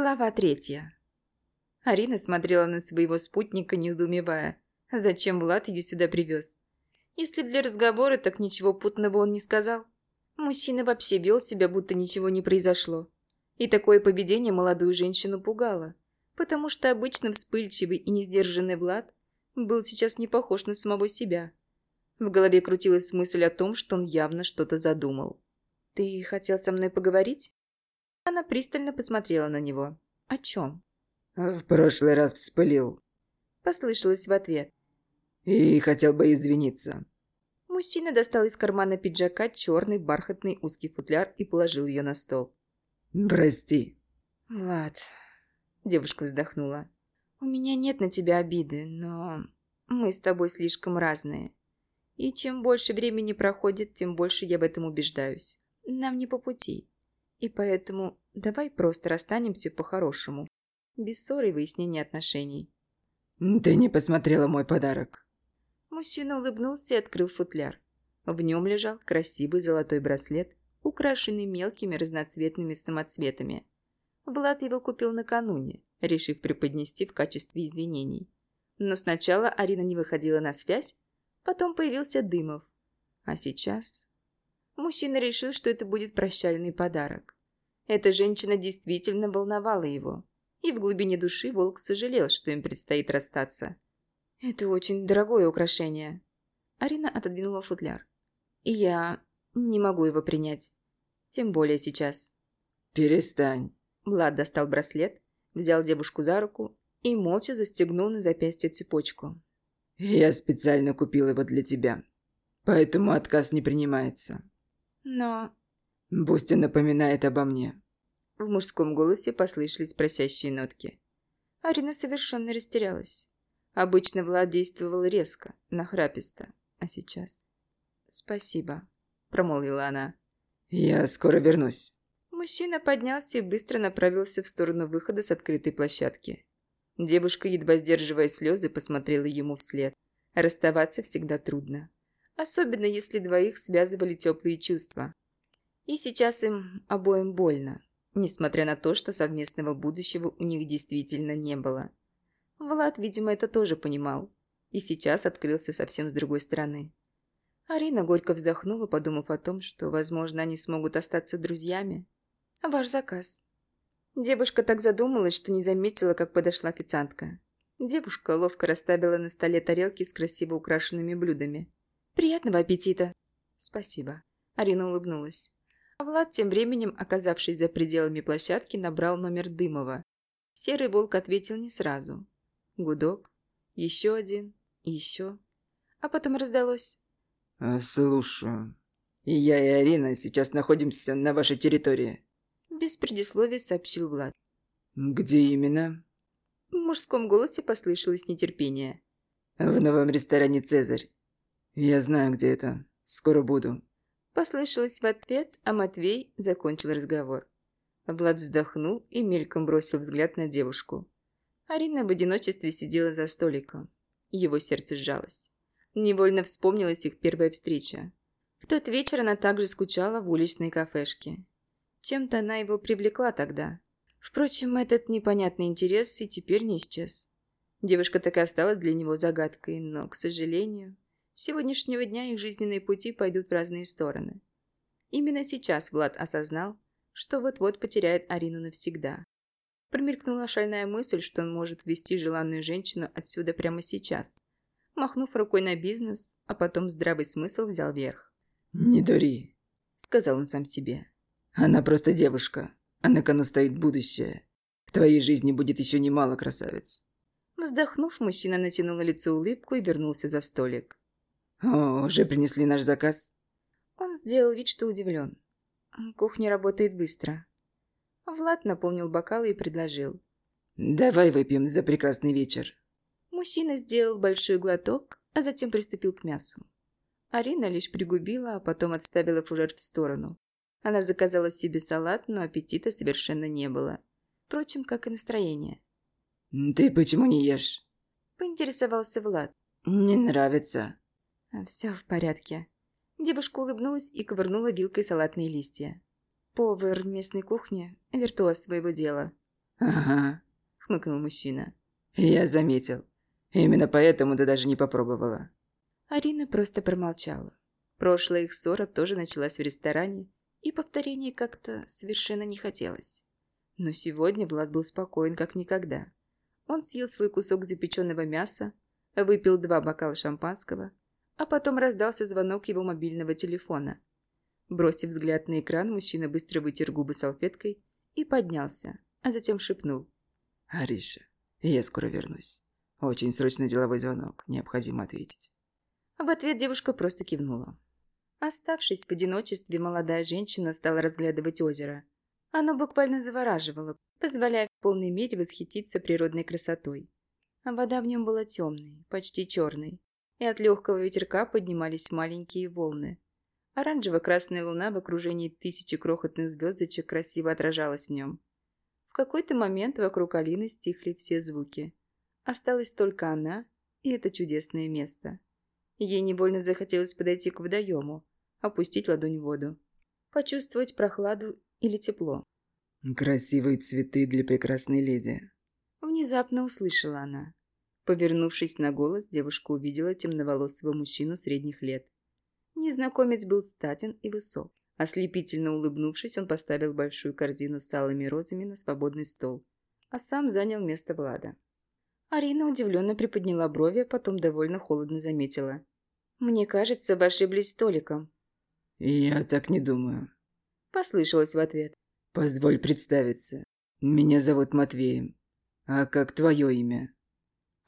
Глава третья. Арина смотрела на своего спутника, недоумевая, зачем Влад ее сюда привез. Если для разговора, так ничего путного он не сказал. Мужчина вообще вел себя, будто ничего не произошло. И такое поведение молодую женщину пугало, потому что обычно вспыльчивый и несдержанный Влад был сейчас не похож на самого себя. В голове крутилась мысль о том, что он явно что-то задумал. «Ты хотел со мной поговорить?» Она пристально посмотрела на него. «О чем?» «В прошлый раз вспылил». Послышалось в ответ. «И хотел бы извиниться». Мужчина достал из кармана пиджака черный бархатный узкий футляр и положил ее на стол. «Прости». «Влад...» Девушка вздохнула. «У меня нет на тебя обиды, но мы с тобой слишком разные. И чем больше времени проходит, тем больше я в этом убеждаюсь. Нам не по пути. И поэтому давай просто расстанемся по-хорошему. Без ссоры и выяснения отношений. «Ты не посмотрела мой подарок?» Мужчина улыбнулся и открыл футляр. В нем лежал красивый золотой браслет, украшенный мелкими разноцветными самоцветами. Влад его купил накануне, решив преподнести в качестве извинений. Но сначала Арина не выходила на связь, потом появился Дымов. А сейчас Мужчина решил, что это будет прощальный подарок. Эта женщина действительно волновала его. И в глубине души волк сожалел, что им предстоит расстаться. «Это очень дорогое украшение». Арина отодвинула футляр. «И я не могу его принять. Тем более сейчас». «Перестань». Влад достал браслет, взял девушку за руку и молча застегнул на запястье цепочку. «Я специально купил его для тебя, поэтому отказ не принимается. Но... Он напоминает обо мне. В мужском голосе послышались просящие нотки. Арина совершенно растерялась. Обычно Влад действовал резко, нахраписто. А сейчас... «Спасибо», — промолвила она. «Я скоро вернусь». Мужчина поднялся и быстро направился в сторону выхода с открытой площадки. Девушка, едва сдерживая слезы, посмотрела ему вслед. Расставаться всегда трудно особенно если двоих связывали теплые чувства. И сейчас им обоим больно, несмотря на то, что совместного будущего у них действительно не было. Влад, видимо, это тоже понимал, и сейчас открылся совсем с другой стороны. Арина горько вздохнула, подумав о том, что, возможно, они смогут остаться друзьями. «Ваш заказ». Девушка так задумалась, что не заметила, как подошла официантка. Девушка ловко расставила на столе тарелки с красиво украшенными блюдами. «Приятного аппетита!» «Спасибо». Арина улыбнулась. А Влад, тем временем, оказавшись за пределами площадки, набрал номер Дымова. Серый волк ответил не сразу. Гудок, еще один, еще. А потом раздалось. «Э, «Слушаю. И я, и Арина сейчас находимся на вашей территории». Без предисловий сообщил Влад. «Где именно?» В мужском голосе послышалось нетерпение. «В новом ресторане «Цезарь». «Я знаю, где это. Скоро буду». Послышалось в ответ, а Матвей закончил разговор. Влад вздохнул и мельком бросил взгляд на девушку. Арина в одиночестве сидела за столиком. Его сердце сжалось. Невольно вспомнилась их первая встреча. В тот вечер она также скучала в уличной кафешке. Чем-то она его привлекла тогда. Впрочем, этот непонятный интерес и теперь не исчез. Девушка так и осталась для него загадкой, но, к сожалению... С сегодняшнего дня их жизненные пути пойдут в разные стороны. Именно сейчас Влад осознал, что вот-вот потеряет Арину навсегда. Промелькнула шальная мысль, что он может ввести желанную женщину отсюда прямо сейчас, махнув рукой на бизнес, а потом здравый смысл взял верх. «Не дури», — сказал он сам себе. «Она просто девушка, а на кону стоит будущее. В твоей жизни будет еще немало красавиц». Вздохнув, мужчина натянул на лицо улыбку и вернулся за столик. «О, уже принесли наш заказ?» Он сделал вид, что удивлен. Кухня работает быстро. Влад наполнил бокалы и предложил. «Давай выпьем за прекрасный вечер». Мужчина сделал большой глоток, а затем приступил к мясу. Арина лишь пригубила, а потом отставила фужер в сторону. Она заказала себе салат, но аппетита совершенно не было. Впрочем, как и настроение. «Ты почему не ешь?» Поинтересовался Влад. «Не нравится». «Все в порядке». Девушка улыбнулась и ковырнула вилкой салатные листья. Повар местной кухни – виртуоз своего дела. «Ага», – хмыкнул мужчина. «Я заметил. Именно поэтому ты даже не попробовала». Арина просто промолчала. Прошлая их ссора тоже началась в ресторане, и повторения как-то совершенно не хотелось. Но сегодня Влад был спокоен, как никогда. Он съел свой кусок запеченного мяса, выпил два бокала шампанского, а потом раздался звонок его мобильного телефона. Бросив взгляд на экран, мужчина быстро вытер губы салфеткой и поднялся, а затем шепнул. «Ариша, я скоро вернусь. Очень срочный деловой звонок, необходимо ответить». В ответ девушка просто кивнула. Оставшись в одиночестве, молодая женщина стала разглядывать озеро. Оно буквально завораживало, позволяя в полной мере восхититься природной красотой. Вода в нем была темной, почти черной, и от легкого ветерка поднимались маленькие волны. Оранжево-красная луна в окружении тысячи крохотных звездочек красиво отражалась в нем. В какой-то момент вокруг Алины стихли все звуки. Осталась только она и это чудесное место. Ей невольно захотелось подойти к водоему, опустить ладонь в воду, почувствовать прохладу или тепло. «Красивые цветы для прекрасной леди», – внезапно услышала она. Повернувшись на голос, девушка увидела темноволосого мужчину средних лет. Незнакомец был статен и высок. Ослепительно улыбнувшись, он поставил большую корзину с алыми розами на свободный стол, а сам занял место Влада. Арина удивленно приподняла брови, а потом довольно холодно заметила. «Мне кажется, вы ошиблись столиком». «Я так не думаю», – послышалось в ответ. «Позволь представиться. Меня зовут Матвеем. А как твое имя?»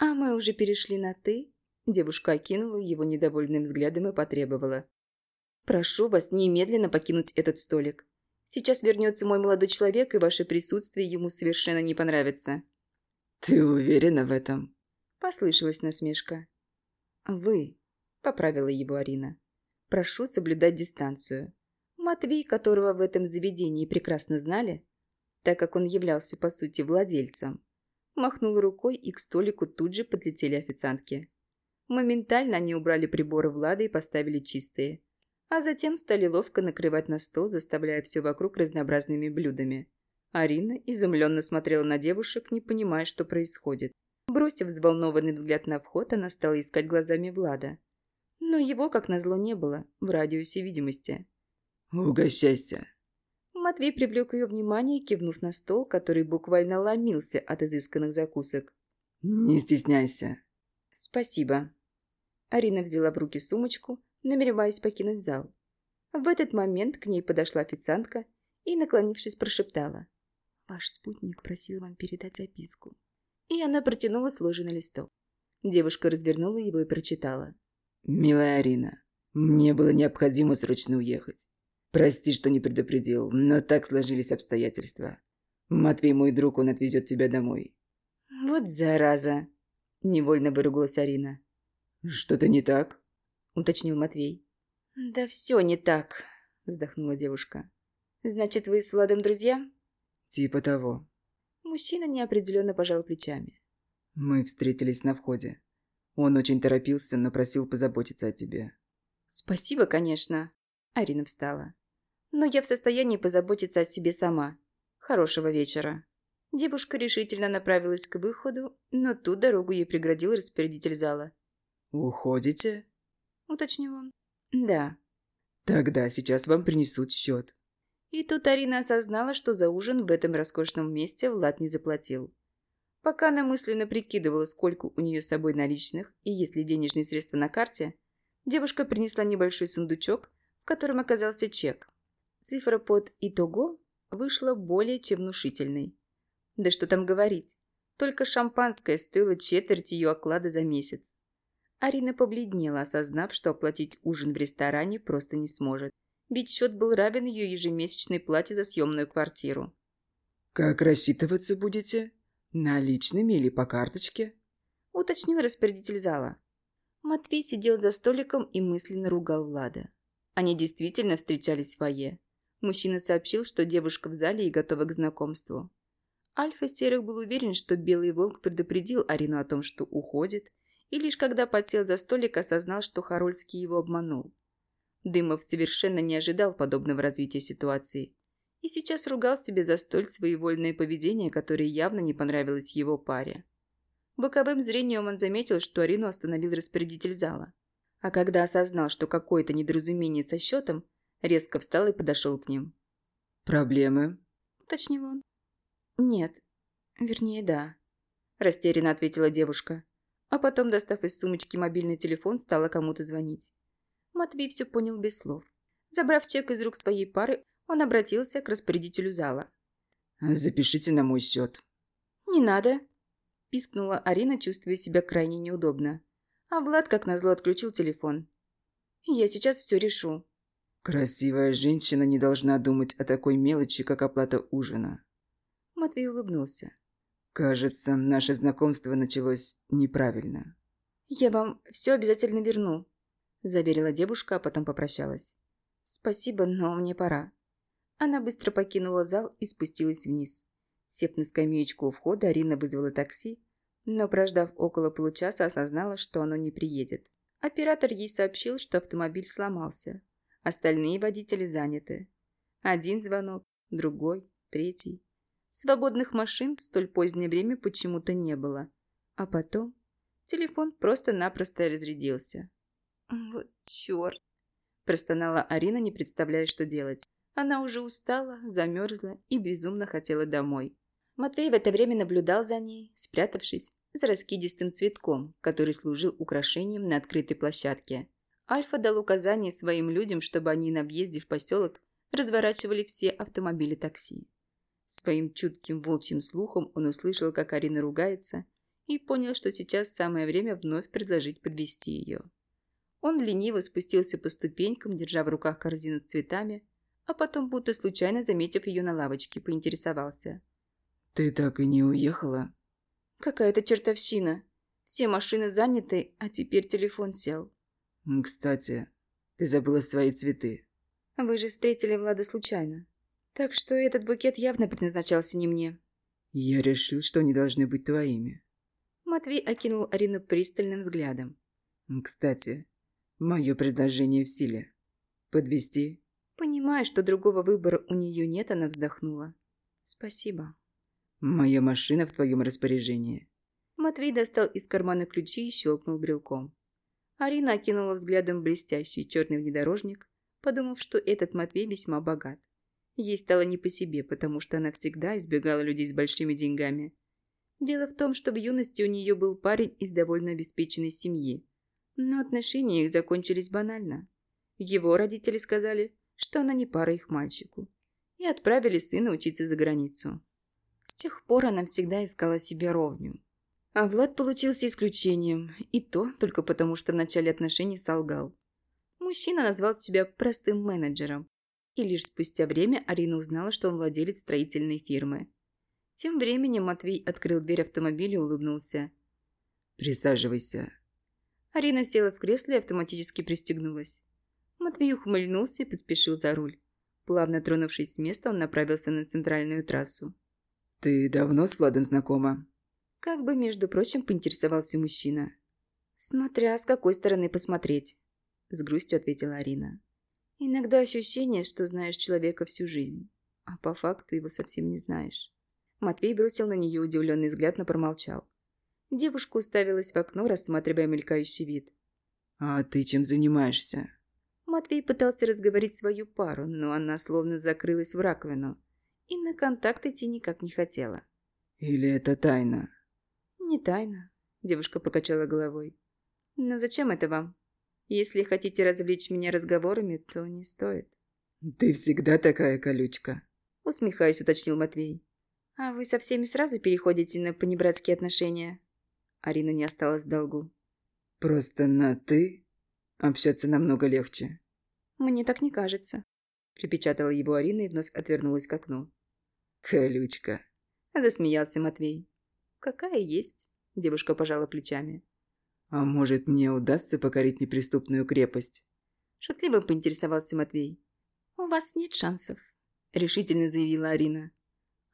«А мы уже перешли на «ты»?» Девушка окинула его недовольным взглядом и потребовала. «Прошу вас немедленно покинуть этот столик. Сейчас вернется мой молодой человек, и ваше присутствие ему совершенно не понравится». «Ты уверена в этом?» Послышалась насмешка. «Вы», — поправила его Арина. «Прошу соблюдать дистанцию. Матвей, которого в этом заведении прекрасно знали, так как он являлся, по сути, владельцем, махнул рукой, и к столику тут же подлетели официантки. Моментально они убрали приборы Влада и поставили чистые, а затем стали ловко накрывать на стол, заставляя все вокруг разнообразными блюдами. Арина изумленно смотрела на девушек, не понимая, что происходит. Бросив взволнованный взгляд на вход, она стала искать глазами Влада. Но его, как назло, не было в радиусе видимости. «Угощайся!» Матвей привлек ее внимание, кивнув на стол, который буквально ломился от изысканных закусок. «Не стесняйся!» «Спасибо!» Арина взяла в руки сумочку, намереваясь покинуть зал. В этот момент к ней подошла официантка и, наклонившись, прошептала. Ваш спутник просил вам передать записку. И она протянула сложенный листок. Девушка развернула его и прочитала. «Милая Арина, мне было необходимо срочно уехать. Прости, что не предупредил, но так сложились обстоятельства. Матвей мой друг, он отвезет тебя домой». «Вот зараза!» – невольно выругалась Арина. «Что-то не так?» – уточнил Матвей. «Да все не так», – вздохнула девушка. «Значит, вы с Владом друзья?» «Типа того». Мужчина неопределенно пожал плечами. «Мы встретились на входе. Он очень торопился, но просил позаботиться о тебе». «Спасибо, конечно». Арина встала. «Но я в состоянии позаботиться о себе сама. Хорошего вечера». Девушка решительно направилась к выходу, но тут дорогу ей преградил распорядитель зала. «Уходите?» – уточнил он. «Да». «Тогда сейчас вам принесут счет». И тут Арина осознала, что за ужин в этом роскошном месте Влад не заплатил. Пока она мысленно прикидывала, сколько у нее с собой наличных и есть ли денежные средства на карте, девушка принесла небольшой сундучок, в котором оказался чек. Цифра под «Итого» вышла более чем внушительной. Да что там говорить, только шампанское стоило четверть ее оклада за месяц. Арина побледнела, осознав, что оплатить ужин в ресторане просто не сможет ведь счет был равен ее ежемесячной плате за съемную квартиру. «Как рассчитываться будете? Наличными или по карточке?» – уточнил распорядитель зала. Матвей сидел за столиком и мысленно ругал Влада. Они действительно встречались в фойе. Мужчина сообщил, что девушка в зале и готова к знакомству. Альфа Серых был уверен, что Белый Волк предупредил Арину о том, что уходит, и лишь когда подсел за столик, осознал, что Харольский его обманул. Дымов совершенно не ожидал подобного развития ситуации И сейчас ругал себя за столь своевольное поведение, которое явно не понравилось его паре. Боковым зрением он заметил, что Арину остановил распорядитель зала. А когда осознал, что какое-то недоразумение со счетом, резко встал и подошел к ним. «Проблемы?» – уточнил он. «Нет. Вернее, да», – растерянно ответила девушка. А потом, достав из сумочки мобильный телефон, стала кому-то звонить. Матвей все понял без слов. Забрав чек из рук своей пары, он обратился к распорядителю зала. «Запишите на мой счет». «Не надо», пискнула Арина, чувствуя себя крайне неудобно. А Влад, как назло, отключил телефон. «Я сейчас все решу». «Красивая женщина не должна думать о такой мелочи, как оплата ужина». Матвей улыбнулся. «Кажется, наше знакомство началось неправильно». «Я вам все обязательно верну», – заверила девушка, а потом попрощалась. «Спасибо, но мне пора». Она быстро покинула зал и спустилась вниз. Сев на скамеечку у входа, Арина вызвала такси, но, прождав около получаса, осознала, что оно не приедет. Оператор ей сообщил, что автомобиль сломался. Остальные водители заняты. Один звонок, другой, третий. Свободных машин в столь позднее время почему-то не было. А потом телефон просто-напросто разрядился. «Вот черт!» – простонала Арина, не представляя, что делать. Она уже устала, замерзла и безумно хотела домой. Матвей в это время наблюдал за ней, спрятавшись за раскидистым цветком, который служил украшением на открытой площадке. Альфа дал указание своим людям, чтобы они на въезде в поселок разворачивали все автомобили такси. Своим чутким волчьим слухом он услышал, как Арина ругается, и понял, что сейчас самое время вновь предложить подвести ее. Он лениво спустился по ступенькам, держа в руках корзину с цветами, а потом, будто случайно заметив ее на лавочке, поинтересовался. «Ты так и не уехала?» «Какая-то чертовщина. Все машины заняты, а теперь телефон сел». «Кстати, ты забыла свои цветы». «Вы же встретили Влада случайно. Так что этот букет явно предназначался не мне». «Я решил, что они должны быть твоими». Матвей окинул Арину пристальным взглядом. «Кстати, мое предложение в силе. Подвести? Понимая, что другого выбора у нее нет, она вздохнула. «Спасибо». «Моя машина в твоем распоряжении». Матвей достал из кармана ключи и щелкнул брелком. Арина окинула взглядом блестящий черный внедорожник, подумав, что этот Матвей весьма богат. Ей стало не по себе, потому что она всегда избегала людей с большими деньгами. Дело в том, что в юности у нее был парень из довольно обеспеченной семьи. Но отношения их закончились банально. Его родители сказали, что она не пара их мальчику, и отправили сына учиться за границу. С тех пор она всегда искала себе ровню. А Влад получился исключением, и то только потому, что в начале отношений солгал. Мужчина назвал себя простым менеджером, и лишь спустя время Арина узнала, что он владелец строительной фирмы. Тем временем Матвей открыл дверь автомобиля и улыбнулся. «Присаживайся». Арина села в кресло и автоматически пристегнулась. Матвей ухмыльнулся и поспешил за руль. Плавно тронувшись с места, он направился на центральную трассу. «Ты давно с Владом знакома?» Как бы, между прочим, поинтересовался мужчина. «Смотря с какой стороны посмотреть», – с грустью ответила Арина. «Иногда ощущение, что знаешь человека всю жизнь, а по факту его совсем не знаешь». Матвей бросил на нее удивленный взгляд, но промолчал. Девушка уставилась в окно, рассматривая мелькающий вид. «А ты чем занимаешься?» Матвей пытался разговорить свою пару, но она словно закрылась в раковину – и на контакт идти никак не хотела. «Или это тайна?» «Не тайна», – девушка покачала головой. «Но зачем это вам? Если хотите развлечь меня разговорами, то не стоит». «Ты всегда такая колючка», – усмехаясь, уточнил Матвей. «А вы со всеми сразу переходите на понебратские отношения?» Арина не осталась в долгу. «Просто на «ты» общаться намного легче». «Мне так не кажется», – припечатала его Арина и вновь отвернулась к окну. «Колючка», – засмеялся Матвей. «Какая есть?» – девушка пожала плечами. «А может, мне удастся покорить неприступную крепость?» Шутливо поинтересовался Матвей. «У вас нет шансов», – решительно заявила Арина.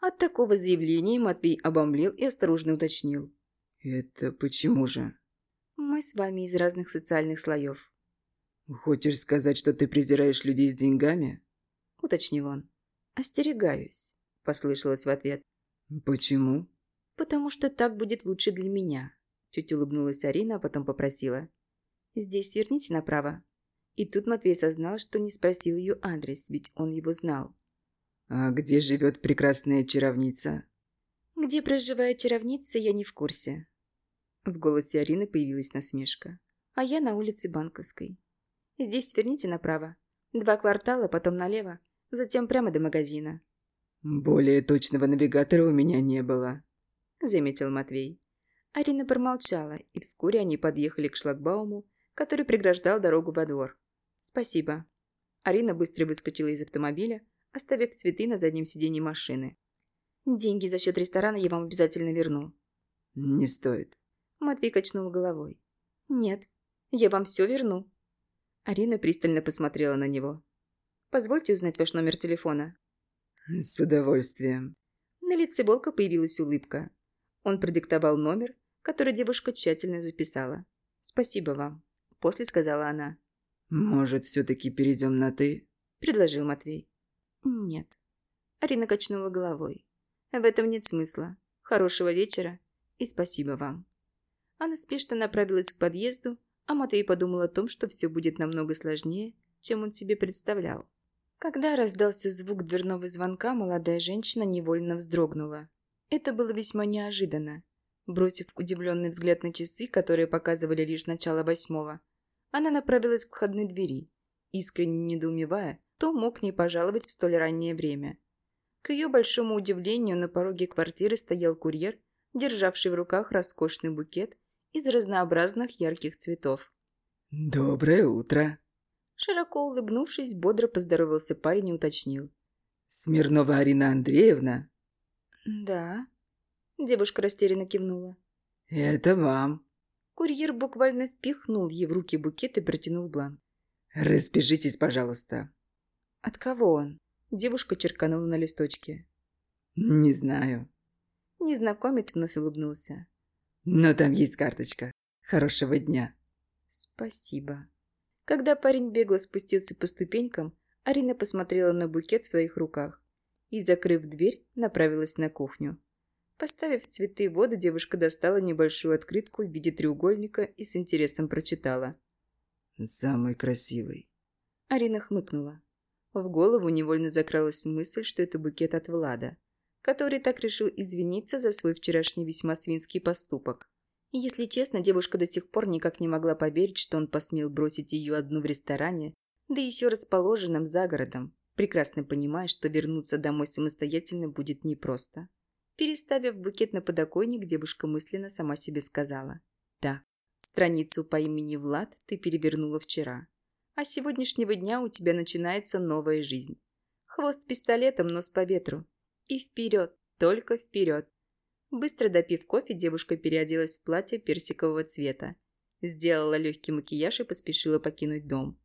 От такого заявления Матвей обомлел и осторожно уточнил. «Это почему же?» «Мы с вами из разных социальных слоев». «Хочешь сказать, что ты презираешь людей с деньгами?» – уточнил он. «Остерегаюсь», – послышалось в ответ. «Почему?» «Потому что так будет лучше для меня», – чуть улыбнулась Арина, а потом попросила. «Здесь сверните направо». И тут Матвей осознал, что не спросил ее адрес, ведь он его знал. «А где живет прекрасная чаровница?» «Где проживает чаровница, я не в курсе». В голосе Арины появилась насмешка. «А я на улице Банковской. Здесь сверните направо. Два квартала, потом налево, затем прямо до магазина». «Более точного навигатора у меня не было», – заметил Матвей. Арина промолчала, и вскоре они подъехали к шлагбауму, который преграждал дорогу во двор. «Спасибо». Арина быстро выскочила из автомобиля, оставив цветы на заднем сиденье машины. «Деньги за счет ресторана я вам обязательно верну». «Не стоит». Матвей качнул головой. «Нет, я вам все верну». Арина пристально посмотрела на него. «Позвольте узнать ваш номер телефона». «С удовольствием». На лице Волка появилась улыбка. Он продиктовал номер, который девушка тщательно записала. «Спасибо вам», – после сказала она. «Может, все-таки перейдем на «ты»?» – предложил Матвей. «Нет». Арина качнула головой. «В этом нет смысла. Хорошего вечера и спасибо вам». Она спешно направилась к подъезду, а Матвей подумал о том, что все будет намного сложнее, чем он себе представлял. Когда раздался звук дверного звонка, молодая женщина невольно вздрогнула. Это было весьма неожиданно. Бросив удивленный взгляд на часы, которые показывали лишь начало восьмого, она направилась к входной двери, искренне недоумевая, кто мог не пожаловать в столь раннее время. К ее большому удивлению, на пороге квартиры стоял курьер, державший в руках роскошный букет из разнообразных ярких цветов. «Доброе утро!» Широко улыбнувшись, бодро поздоровался парень и уточнил. «Смирнова Арина Андреевна?» «Да». Девушка растерянно кивнула. «Это вам». Курьер буквально впихнул ей в руки букет и протянул бланк. «Распишитесь, пожалуйста». «От кого он?» Девушка черканула на листочке. «Не знаю». Незнакомец вновь улыбнулся. «Но там есть карточка. Хорошего дня». «Спасибо». Когда парень бегло спустился по ступенькам, Арина посмотрела на букет в своих руках и, закрыв дверь, направилась на кухню. Поставив цветы в воду, девушка достала небольшую открытку в виде треугольника и с интересом прочитала. «Самый красивый». Арина хмыкнула. В голову невольно закралась мысль, что это букет от Влада, который так решил извиниться за свой вчерашний весьма свинский поступок. И если честно, девушка до сих пор никак не могла поверить, что он посмел бросить ее одну в ресторане, да еще расположенном за городом, прекрасно понимая, что вернуться домой самостоятельно будет непросто. Переставив букет на подоконник, девушка мысленно сама себе сказала. «Да, страницу по имени Влад ты перевернула вчера, а с сегодняшнего дня у тебя начинается новая жизнь. Хвост пистолетом, нос по ветру. И вперед, только вперед. Быстро допив кофе, девушка переоделась в платье персикового цвета. Сделала легкий макияж и поспешила покинуть дом.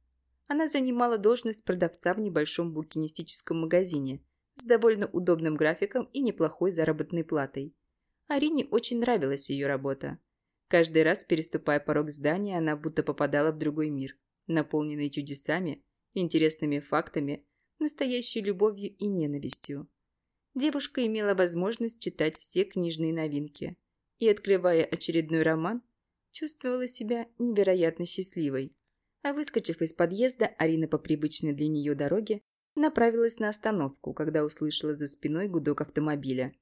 Она занимала должность продавца в небольшом букинистическом магазине с довольно удобным графиком и неплохой заработной платой. Арине очень нравилась ее работа. Каждый раз, переступая порог здания, она будто попадала в другой мир, наполненный чудесами, интересными фактами, настоящей любовью и ненавистью девушка имела возможность читать все книжные новинки и, открывая очередной роман, чувствовала себя невероятно счастливой. А выскочив из подъезда, Арина по привычной для нее дороге направилась на остановку, когда услышала за спиной гудок автомобиля.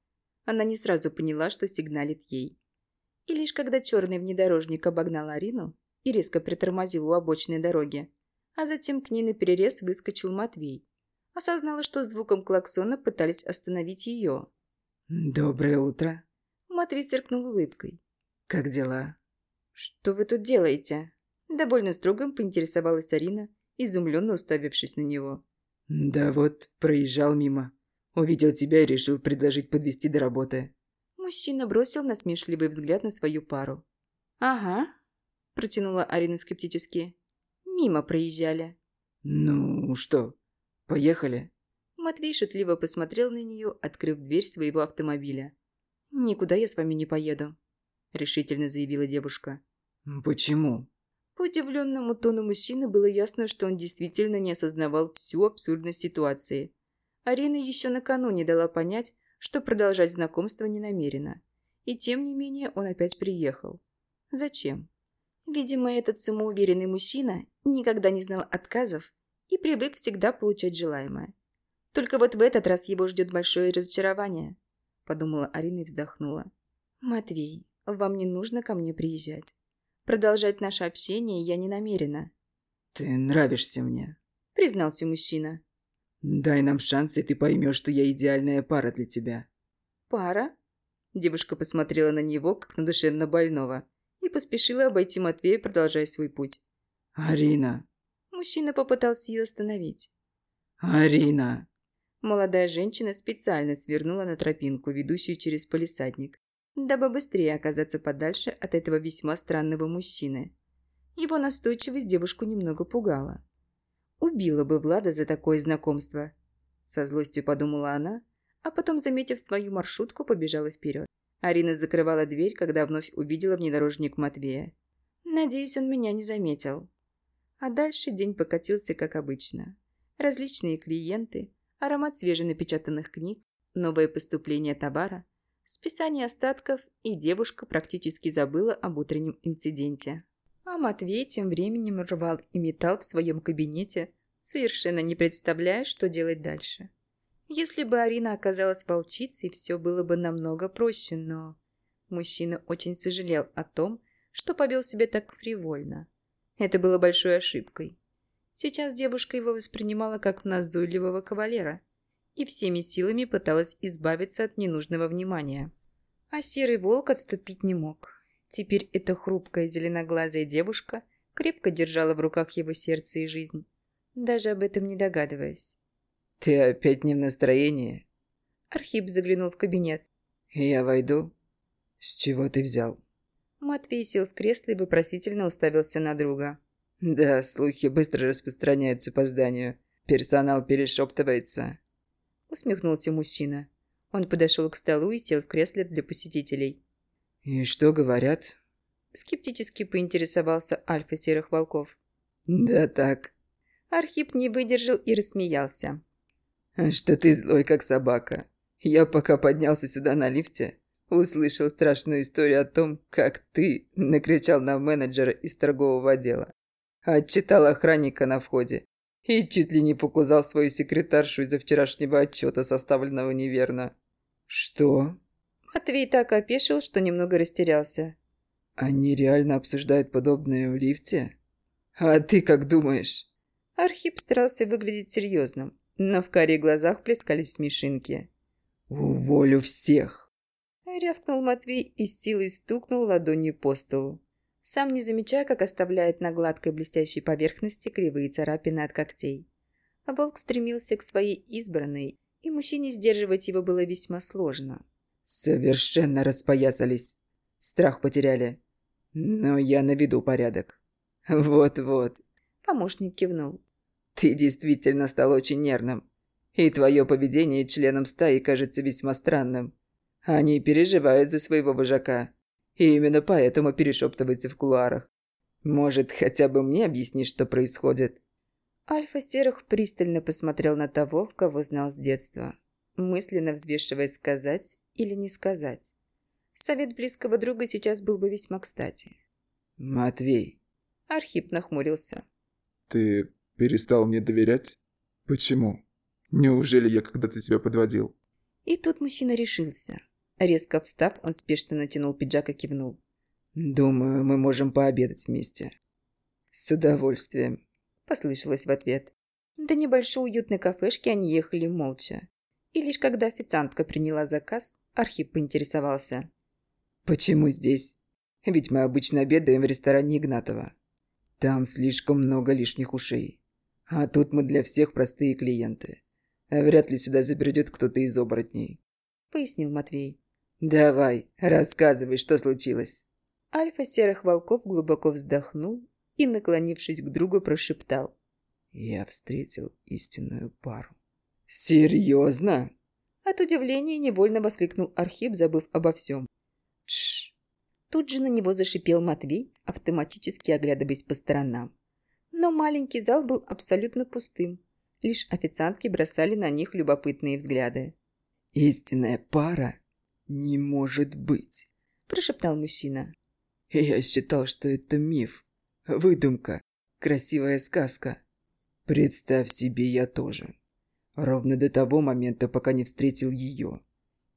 Она не сразу поняла, что сигналит ей. И лишь когда черный внедорожник обогнал Арину и резко притормозил у обочины дороги, а затем к ней на перерез выскочил Матвей, осознала, что звуком клаксона пытались остановить ее. «Доброе утро!» Матвей сверкнул улыбкой. «Как дела?» «Что вы тут делаете?» Довольно строгом поинтересовалась Арина, изумленно уставившись на него. «Да вот, проезжал мимо. Увидел тебя и решил предложить подвести до работы». Мужчина бросил насмешливый взгляд на свою пару. «Ага», – протянула Арина скептически. «Мимо проезжали». «Ну, что, Поехали». Матвей шутливо посмотрел на нее, открыв дверь своего автомобиля. «Никуда я с вами не поеду», – решительно заявила девушка. «Почему?» По удивленному тону мужчины было ясно, что он действительно не осознавал всю абсурдность ситуации. Арина еще накануне дала понять, что продолжать знакомство не намерена. И тем не менее он опять приехал. Зачем? Видимо, этот самоуверенный мужчина никогда не знал отказов и привык всегда получать желаемое. Только вот в этот раз его ждет большое разочарование, подумала Арина и вздохнула. Матвей, вам не нужно ко мне приезжать. Продолжать наше общение я не намерена. Ты нравишься мне, признался мужчина. Дай нам шанс, и ты поймешь, что я идеальная пара для тебя. Пара? Девушка посмотрела на него, как на душевно больного, и поспешила обойти Матвея, продолжая свой путь. «Арина!» Мужчина попытался ее остановить. «Арина!» Молодая женщина специально свернула на тропинку, ведущую через полисадник, дабы быстрее оказаться подальше от этого весьма странного мужчины. Его настойчивость девушку немного пугала. Убила бы Влада за такое знакомство. Со злостью подумала она, а потом, заметив свою маршрутку, побежала вперед. Арина закрывала дверь, когда вновь увидела внедорожник Матвея. Надеюсь, он меня не заметил. А дальше день покатился, как обычно. Различные клиенты, аромат свеженапечатанных книг, новое поступление товара, списание остатков, и девушка практически забыла об утреннем инциденте. А Матвей тем временем рвал и метал в своем кабинете, совершенно не представляя, что делать дальше. Если бы Арина оказалась волчицей, все было бы намного проще, но... Мужчина очень сожалел о том, что повел себя так фривольно. Это было большой ошибкой. Сейчас девушка его воспринимала как назойливого кавалера и всеми силами пыталась избавиться от ненужного внимания. А серый волк отступить не мог. Теперь эта хрупкая зеленоглазая девушка крепко держала в руках его сердце и жизнь, даже об этом не догадываясь. «Ты опять не в настроении?» Архип заглянул в кабинет. «Я войду?» «С чего ты взял?» Матвей сел в кресло и вопросительно уставился на друга. «Да, слухи быстро распространяются по зданию. Персонал перешептывается». Усмехнулся мужчина. Он подошел к столу и сел в кресле для посетителей. «И что говорят?» Скептически поинтересовался Альфа Серых Волков. «Да так». Архип не выдержал и рассмеялся. «Что ты злой, как собака. Я пока поднялся сюда на лифте, услышал страшную историю о том, как ты накричал на менеджера из торгового отдела, отчитал охранника на входе и чуть ли не покузал свою секретаршу из-за вчерашнего отчета, составленного неверно». «Что?» Матвей так опешил, что немного растерялся. «Они реально обсуждают подобное в лифте? А ты как думаешь?» Архип старался выглядеть серьезным, но в карие глазах плескались смешинки. «Уволю всех!» Рявкнул Матвей и с силой стукнул ладонью по столу. Сам не замечая, как оставляет на гладкой блестящей поверхности кривые царапины от когтей. А волк стремился к своей избранной, и мужчине сдерживать его было весьма сложно. «Совершенно распоясались. Страх потеряли. Но я наведу порядок. Вот-вот». Помощник кивнул. Ты действительно стал очень нервным. И твое поведение членам стаи кажется весьма странным. Они переживают за своего вожака. И именно поэтому перешептываются в кулуарах. Может, хотя бы мне объяснишь, что происходит?» Альфа Серых пристально посмотрел на того, кого знал с детства, мысленно взвешивая сказать или не сказать. Совет близкого друга сейчас был бы весьма кстати. «Матвей». Архип нахмурился. «Ты Перестал мне доверять? Почему? Неужели я когда-то тебя подводил? И тут мужчина решился. Резко встав, он спешно натянул пиджак и кивнул. «Думаю, мы можем пообедать вместе». «С удовольствием», – послышалось в ответ. До небольшой уютной кафешки они ехали молча. И лишь когда официантка приняла заказ, Архип поинтересовался. «Почему здесь? Ведь мы обычно обедаем в ресторане Игнатова. Там слишком много лишних ушей». А тут мы для всех простые клиенты. Вряд ли сюда забредет кто-то из оборотней», — пояснил Матвей. «Давай, рассказывай, что случилось». Альфа Серых Волков глубоко вздохнул и, наклонившись к другу, прошептал. «Я встретил истинную пару». «Серьезно?» От удивления невольно воскликнул Архип, забыв обо всем. «Тш!» Тут же на него зашипел Матвей, автоматически оглядываясь по сторонам. Но маленький зал был абсолютно пустым. Лишь официантки бросали на них любопытные взгляды. «Истинная пара не может быть», – прошептал мужчина. «Я считал, что это миф, выдумка, красивая сказка. Представь себе, я тоже. Ровно до того момента, пока не встретил ее.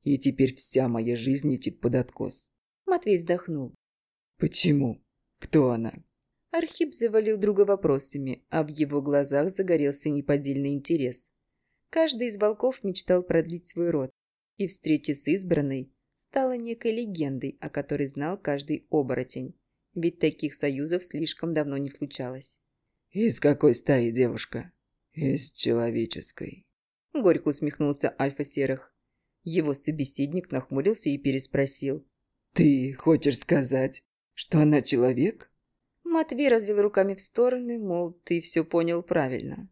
И теперь вся моя жизнь летит под откос». Матвей вздохнул. «Почему? Кто она?» Архип завалил друга вопросами, а в его глазах загорелся неподдельный интерес. Каждый из волков мечтал продлить свой род, и встреча с избранной стала некой легендой, о которой знал каждый оборотень, ведь таких союзов слишком давно не случалось. «Из какой стаи девушка?» «Из человеческой», — горько усмехнулся Альфа Серых. Его собеседник нахмурился и переспросил. «Ты хочешь сказать, что она человек?» Матвей развел руками в стороны, мол, ты все понял правильно.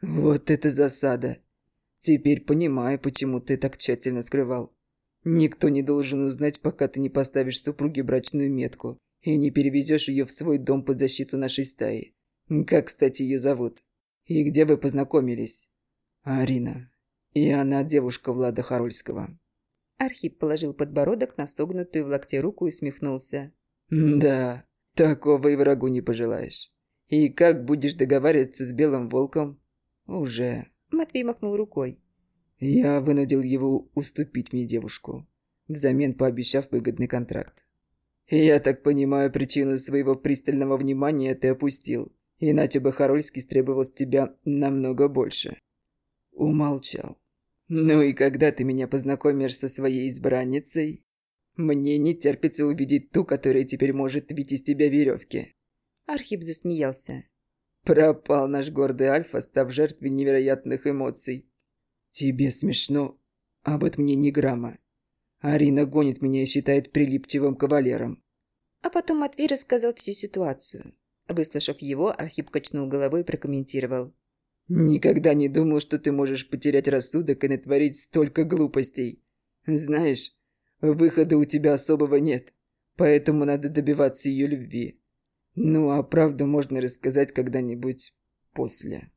«Вот это засада! Теперь понимаю, почему ты так тщательно скрывал. Никто не должен узнать, пока ты не поставишь супруге брачную метку и не перевезешь ее в свой дом под защиту нашей стаи. Как, кстати, ее зовут? И где вы познакомились?» «Арина. И она девушка Влада Харольского». Архип положил подбородок на согнутую в локте руку и усмехнулся. «Да, Такого и врагу не пожелаешь. И как будешь договариваться с Белым Волком? Уже. Матвей махнул рукой. Я вынудил его уступить мне девушку, взамен пообещав выгодный контракт. Я так понимаю, причину своего пристального внимания ты опустил, иначе бы Харольский стребовал с тебя намного больше. Умолчал. Ну и когда ты меня познакомишь со своей избранницей? Мне не терпится увидеть ту, которая теперь может видеть из тебя веревки. Архип засмеялся. Пропал наш гордый Альфа, став жертвой невероятных эмоций. Тебе смешно, а вот мне ни грамма. Арина гонит меня и считает прилипчивым кавалером. А потом Матвей рассказал всю ситуацию. Выслушав его, Архип качнул головой и прокомментировал. «Никогда не думал, что ты можешь потерять рассудок и натворить столько глупостей. Знаешь, Выхода у тебя особого нет, поэтому надо добиваться ее любви. Ну, а правду можно рассказать когда-нибудь после.